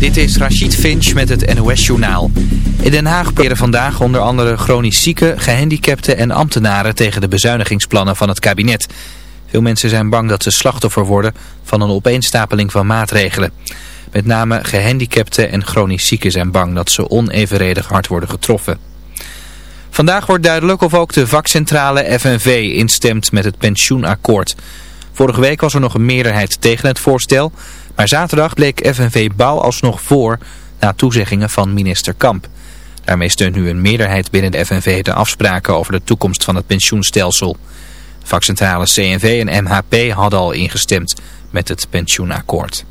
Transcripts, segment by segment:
Dit is Rachid Finch met het NOS-journaal. In Den Haag proberen vandaag onder andere chronisch zieken, gehandicapten en ambtenaren tegen de bezuinigingsplannen van het kabinet. Veel mensen zijn bang dat ze slachtoffer worden van een opeenstapeling van maatregelen. Met name gehandicapten en chronisch zieken zijn bang dat ze onevenredig hard worden getroffen. Vandaag wordt duidelijk of ook de vakcentrale FNV instemt met het pensioenakkoord. Vorige week was er nog een meerderheid tegen het voorstel... Maar zaterdag bleek FNV Bouw alsnog voor na toezeggingen van minister Kamp. Daarmee steunt nu een meerderheid binnen de FNV de afspraken over de toekomst van het pensioenstelsel. Vakcentrales CNV en MHP hadden al ingestemd met het pensioenakkoord.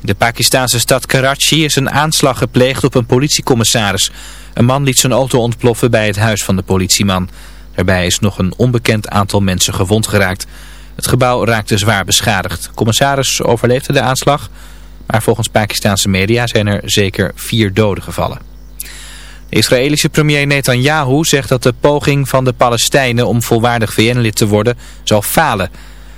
In de Pakistanse stad Karachi is een aanslag gepleegd op een politiecommissaris. Een man liet zijn auto ontploffen bij het huis van de politieman. Daarbij is nog een onbekend aantal mensen gewond geraakt. Het gebouw raakte zwaar beschadigd. Commissaris overleefde de aanslag, maar volgens Pakistanse media zijn er zeker vier doden gevallen. De Israëlische premier Netanyahu zegt dat de poging van de Palestijnen om volwaardig VN-lid te worden zal falen.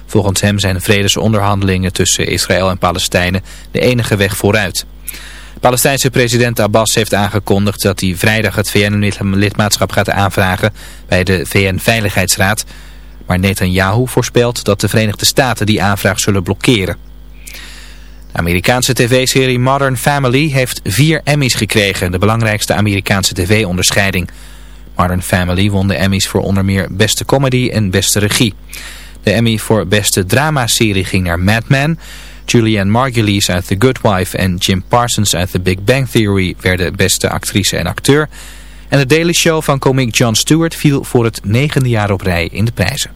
Volgens hem zijn vredesonderhandelingen tussen Israël en Palestijnen de enige weg vooruit. Palestijnse president Abbas heeft aangekondigd dat hij vrijdag het VN-lidmaatschap gaat aanvragen bij de VN-veiligheidsraad... Maar Netanyahu voorspelt dat de Verenigde Staten die aanvraag zullen blokkeren. De Amerikaanse tv-serie Modern Family heeft vier Emmys gekregen, de belangrijkste Amerikaanse tv-onderscheiding. Modern Family won de Emmys voor onder meer beste comedy en beste regie. De Emmy voor beste dramaserie ging naar Mad Men. Julianne Margulies uit The Good Wife en Jim Parsons uit The Big Bang Theory werden beste actrice en acteur... En de Daily Show van komiek Jon Stewart viel voor het negende jaar op rij in de prijzen.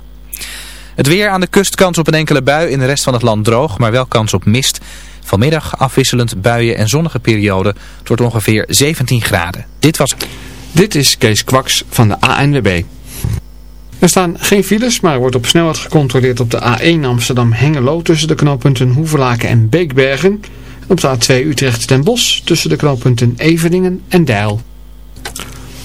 Het weer aan de kust kans op een enkele bui, in de rest van het land droog, maar wel kans op mist. Vanmiddag afwisselend buien en zonnige periode. Het wordt ongeveer 17 graden. Dit was Dit is Kees Kwaks van de ANWB. Er staan geen files, maar er wordt op snelheid gecontroleerd op de A1 Amsterdam-Hengelo tussen de knooppunten Hoevelaken en Beekbergen. En op de A2 Utrecht-Den Bosch tussen de knooppunten Eveningen en Deil.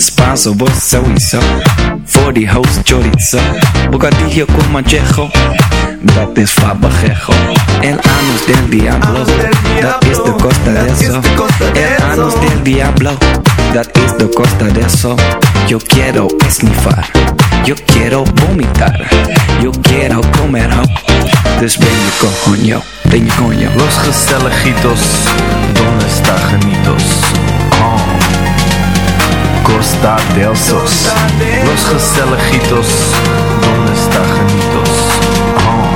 Spanso, vos sowieso. Voor die host chorizo. Bocadillo con manchejo. Dat is fabajejo. El anus del diablo. Dat is de costa de eso. El anus del diablo. Dat is de costa de eso. Yo quiero esnifar. Yo quiero vomitar. Yo quiero comer ho. Dus ben je coño. Ben je coño. Los gezelligitos. Donde está genitos? Oh. Costa del Sos. Los gezelligitos. Donde está genitos? Oh.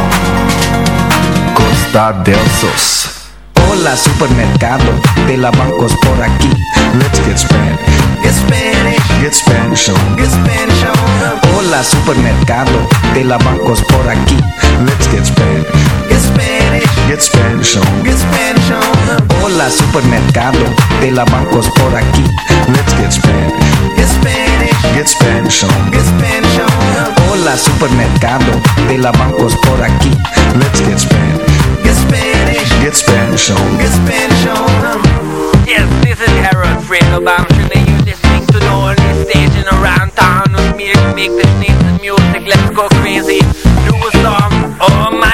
Costa del Sos. Hola supermercado de la bancos por aquí. Let's get Spanish. Get Spanish. Get Spanish on. Get Spanish on. Hola supermercado de la bancos por aquí. Let's get Spanish. Get Spanish. Get Spanish on. Get Spanish on. Hola supermercado de la bancos por aquí. Let's get Spanish. Get Spanish. Get Spanish on. Get Spanish on. Hola supermercado de la bancos por aquí. Let's get Spanish. Get Spanish. Get Spanish on. Get Spanish on. Yes, this is Harold and you're listening to the only station around town with me make the sneeze music. Let's go crazy. Do a song. Oh my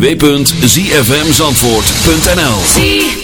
www.zfmzandvoort.nl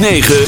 9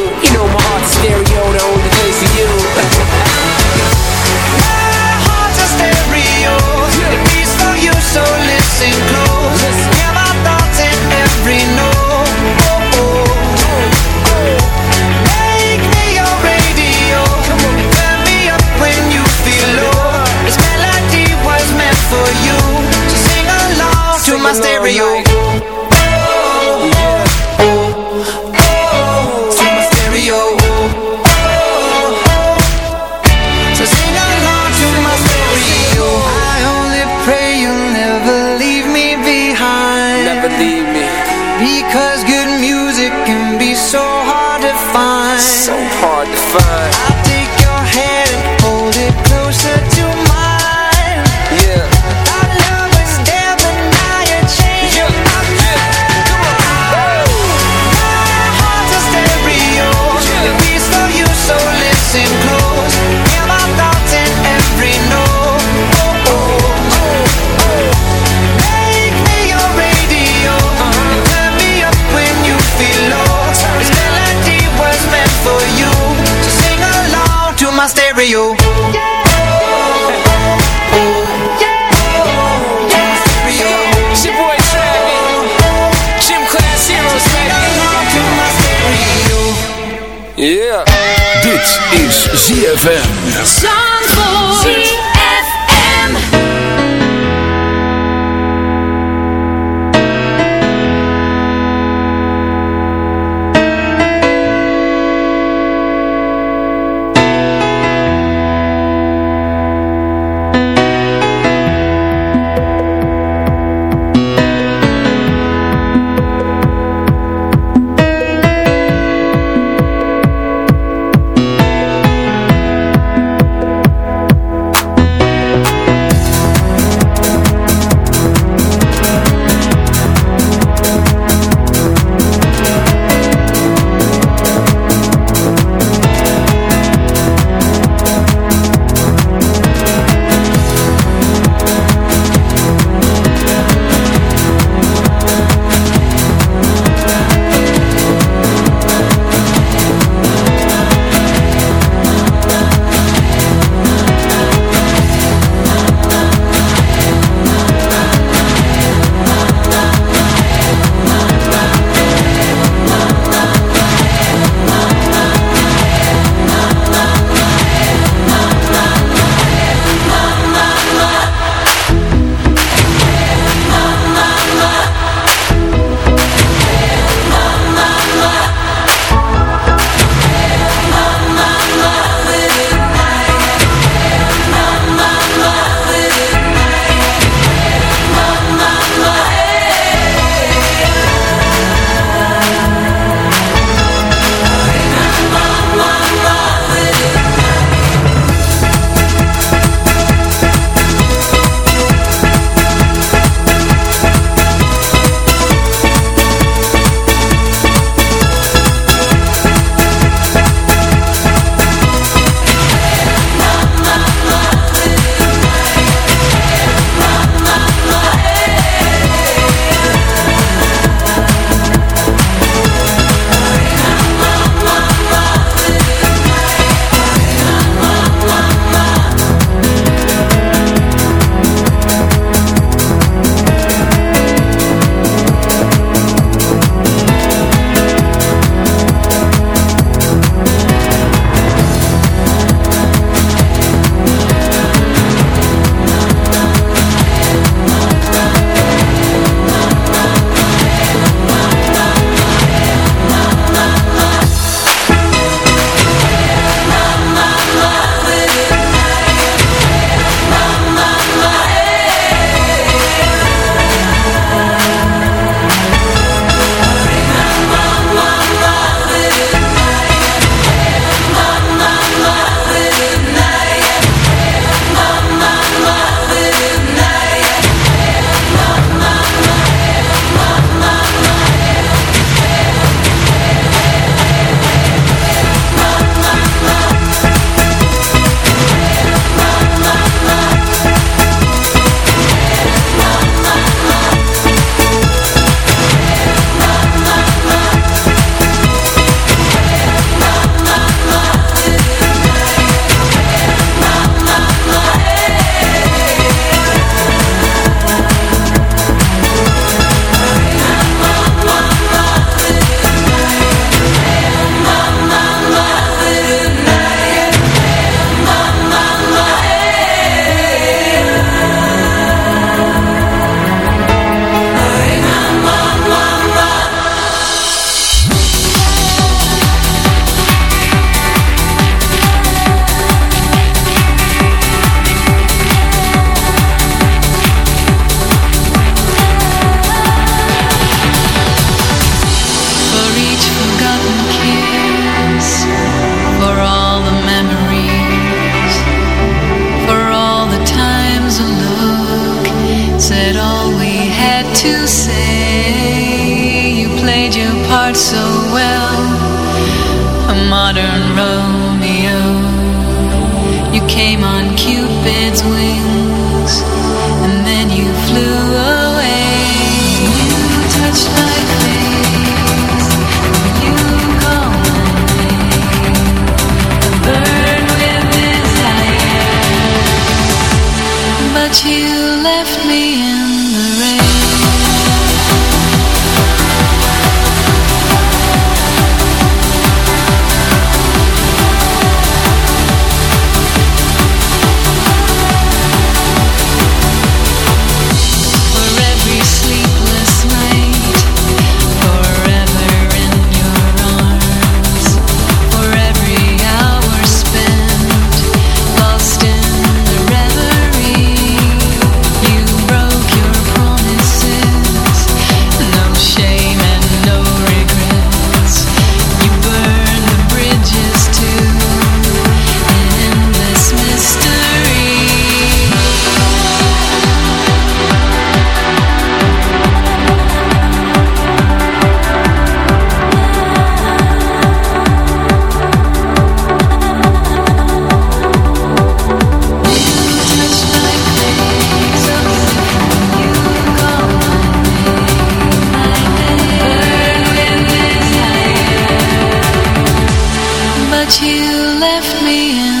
you left me in.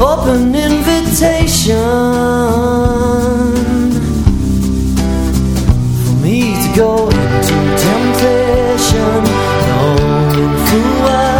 open invitation for me to go into temptation, knowing full well.